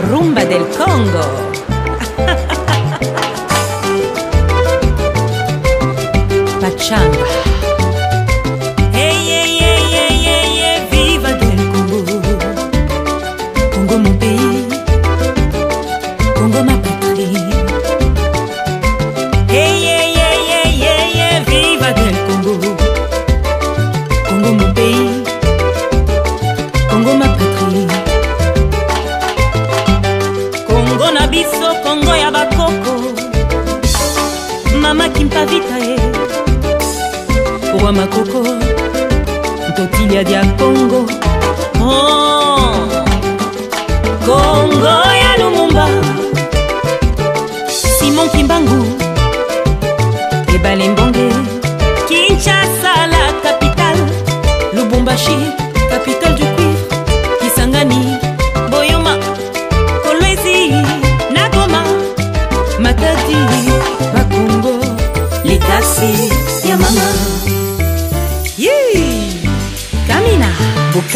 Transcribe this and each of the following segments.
Rumba del Congo. Pachanga. roi makoko totilia dia kongo oh. kongo ya lumumba simon kimbangu ebalembo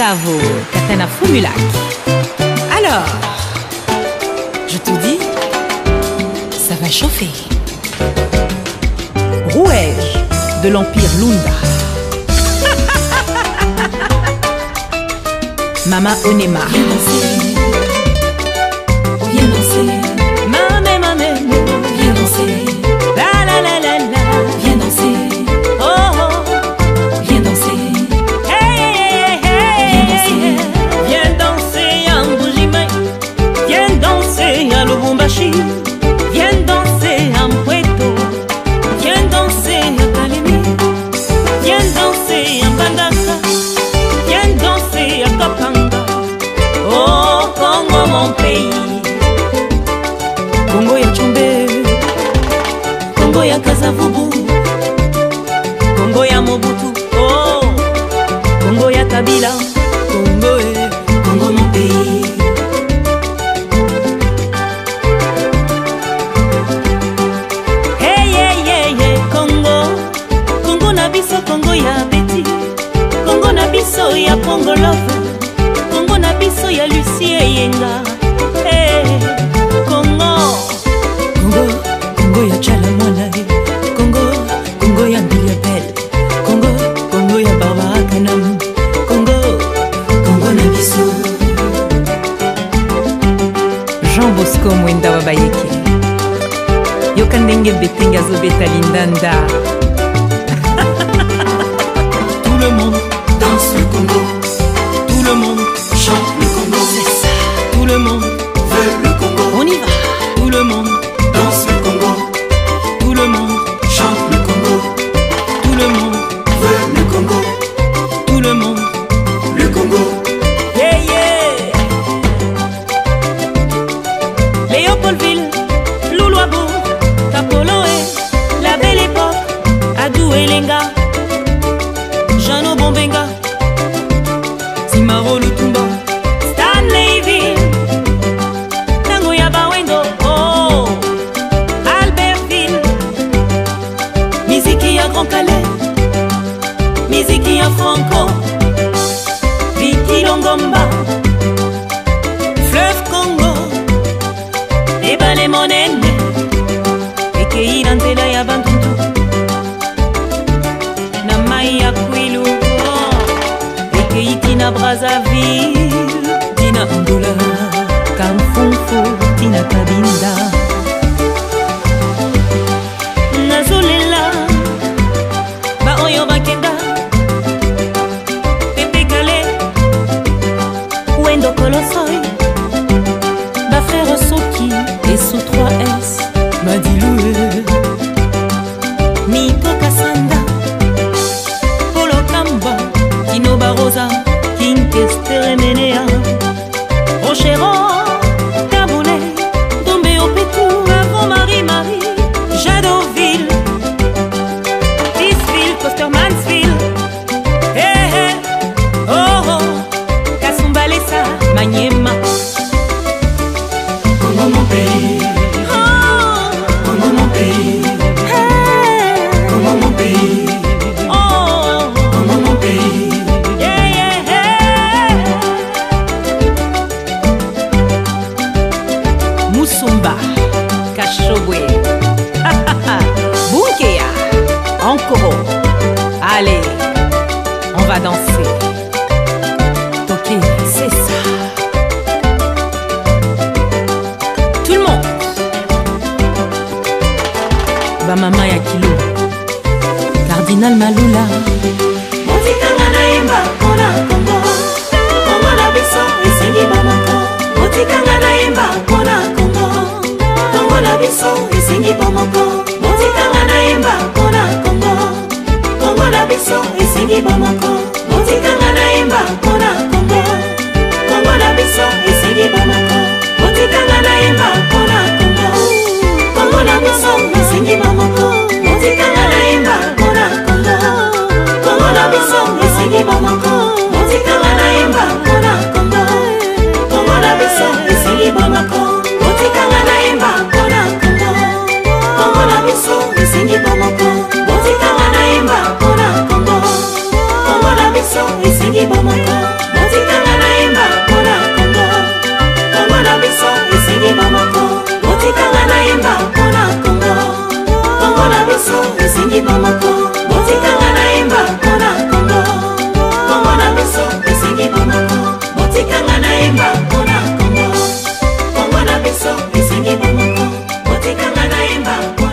Bravo, Katana Fumulac. Alors, je te dis, ça va chauffer. Rouège de l'Empire Lunda. Mama Onema. mon pays kongo ya chumbe kongo ya kazavubu kongo ya mobutu oh, kongo ya kabila mampinga azobeta lindanda tout le monde danse le congo tout le monde ngomba fleuve congo ebale monene ekei na nzela ya bantundu na mai ya kwilu ekeiki na brazaville tina ndula kamfunfu tina kabinda sumba kashobwe bunkeya encore allez on va danser toke c'est ça tout le monde bamama ya kilo cardinal malula mozikanga nayemba mpona kongo biso esengi bomoko motikanga nayemba mpona kongo kongo na biso esengi bomoko motikanga nayemba mpona kongo kongo na biso esengi bomoko motikanga nayemba mpona kongo kongo na biso esengi bomoko motikanga nayemba mpona kongo kongo na biso esengi bomoko motikanga nayemba mpona kongo kongo na biso esengi bomoko motikanga nayemba mpona biso esengi bomoto botikanga na yemba mpona kongo kongo na biso esengi bomoto botikanga na yemba mpona kongo kongo na biso esengi bomoto botikanga na yemba mpona kongo kongo na biso esengi bomoto botikanga na yemba mpona kongo kongo na biso esengi bomoto botikanga na yemba mpona